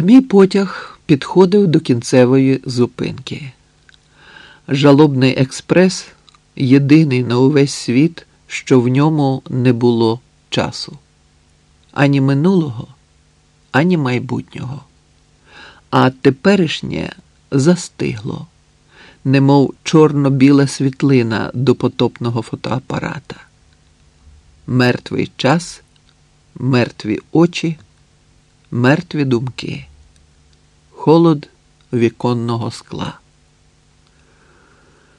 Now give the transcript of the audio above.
Мій потяг підходив до кінцевої зупинки. Жалобний експрес єдиний на увесь світ, що в ньому не було часу ані минулого, ані майбутнього. А теперішнє застигло, немов чорно-біла світлина до потопного фотоапарата. Мертвий час, мертві очі, мертві думки, холод віконного скла.